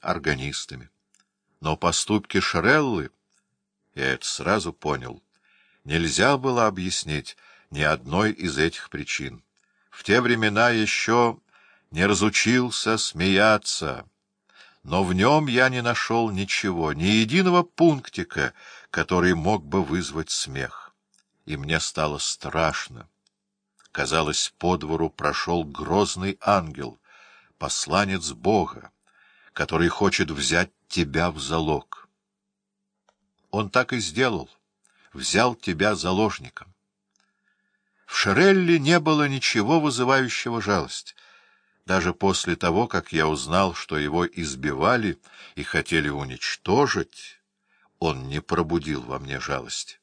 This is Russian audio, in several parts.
органистами. Но поступки Шреллы, я это сразу понял, нельзя было объяснить ни одной из этих причин. В те времена еще не разучился смеяться, но в нем я не нашел ничего, ни единого пунктика, который мог бы вызвать смех. И мне стало страшно. Казалось, по двору прошел грозный ангел, посланец Бога, который хочет взять тебя в залог. Он так и сделал, взял тебя заложником. В Шерелли не было ничего вызывающего жалость. Даже после того, как я узнал, что его избивали и хотели уничтожить, он не пробудил во мне жалости.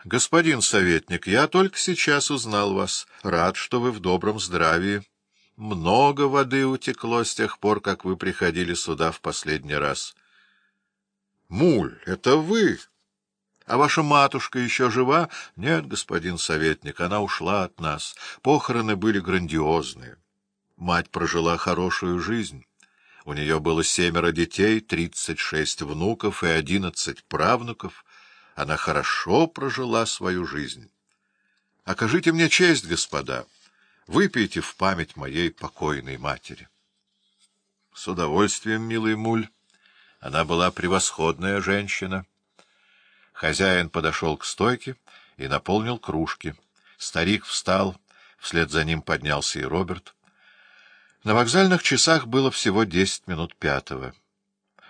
— Господин советник, я только сейчас узнал вас. Рад, что вы в добром здравии. Много воды утекло с тех пор, как вы приходили сюда в последний раз. — Муль, это вы! А ваша матушка еще жива? Нет, господин советник, она ушла от нас. Похороны были грандиозные. Мать прожила хорошую жизнь. У нее было семеро детей, тридцать шесть внуков и одиннадцать правнуков — она хорошо прожила свою жизнь. Окажите мне честь, господа, выпейте в память моей покойной матери. С удовольствием, милый муль. Она была превосходная женщина. Хозяин подошел к стойке и наполнил кружки. Старик встал, вслед за ним поднялся и Роберт. На вокзальных часах было всего десять минут пятого.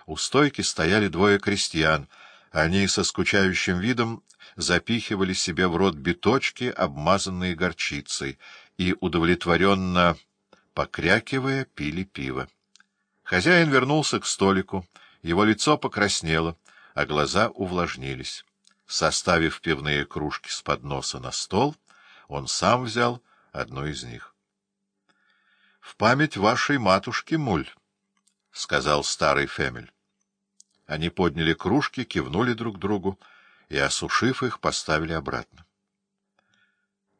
У стойки стояли двое крестьян — они со скучающим видом запихивали себе в рот биточки, обмазанные горчицей, и, удовлетворенно покрякивая, пили пиво. Хозяин вернулся к столику, его лицо покраснело, а глаза увлажнились. Составив пивные кружки с подноса на стол, он сам взял одну из них. — В память вашей матушки, Муль, — сказал старый Фемель. Они подняли кружки, кивнули друг другу и, осушив их, поставили обратно. —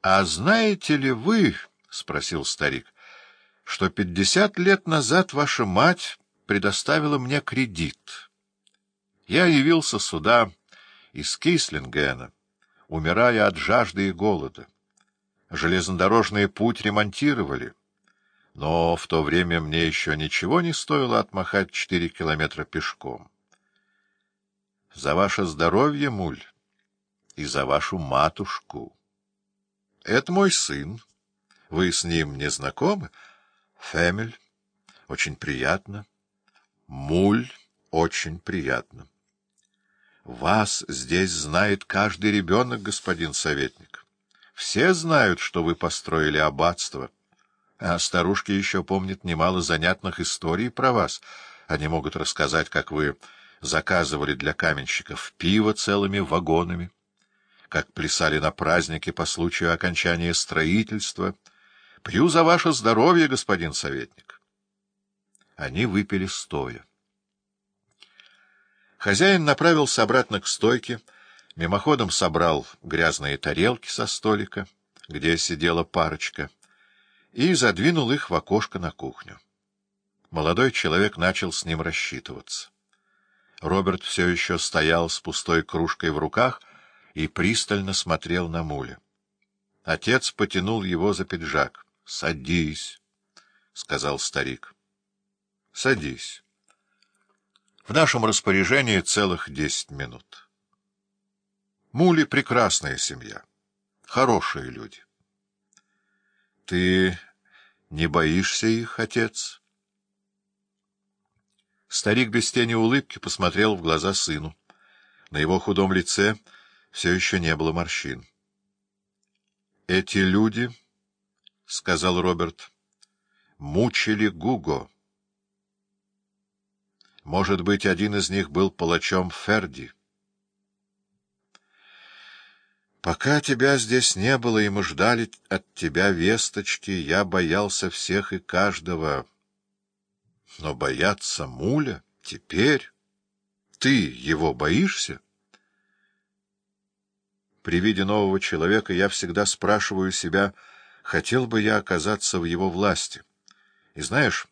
А знаете ли вы, — спросил старик, — что пятьдесят лет назад ваша мать предоставила мне кредит? Я явился сюда из Кислингена, умирая от жажды и голода. Железнодорожный путь ремонтировали, но в то время мне еще ничего не стоило отмахать четыре километра пешком. За ваше здоровье, муль, и за вашу матушку. Это мой сын. Вы с ним не знакомы? Фемель. Очень приятно. Муль. Очень приятно. Вас здесь знает каждый ребенок, господин советник. Все знают, что вы построили аббатство. А старушки еще помнят немало занятных историй про вас. Они могут рассказать, как вы заказывали для каменщиков пиво целыми вагонами, как плясали на празднике по случаю окончания строительства. Пью за ваше здоровье, господин советник. Они выпили стоя. Хозяин направился обратно к стойке, мимоходом собрал грязные тарелки со столика, где сидела парочка, и задвинул их в окошко на кухню. Молодой человек начал с ним рассчитываться. Роберт все еще стоял с пустой кружкой в руках и пристально смотрел на муля. Отец потянул его за пиджак. — Садись, — сказал старик. — Садись. В нашем распоряжении целых десять минут. Мули — прекрасная семья, хорошие люди. — Ты не боишься их, отец? — Старик без тени улыбки посмотрел в глаза сыну. На его худом лице все еще не было морщин. — Эти люди, — сказал Роберт, — мучили Гуго. Может быть, один из них был палачом Ферди. Пока тебя здесь не было, и мы ждали от тебя весточки, я боялся всех и каждого. Но бояться Муля теперь? Ты его боишься? При виде нового человека я всегда спрашиваю себя, хотел бы я оказаться в его власти, И знаешь,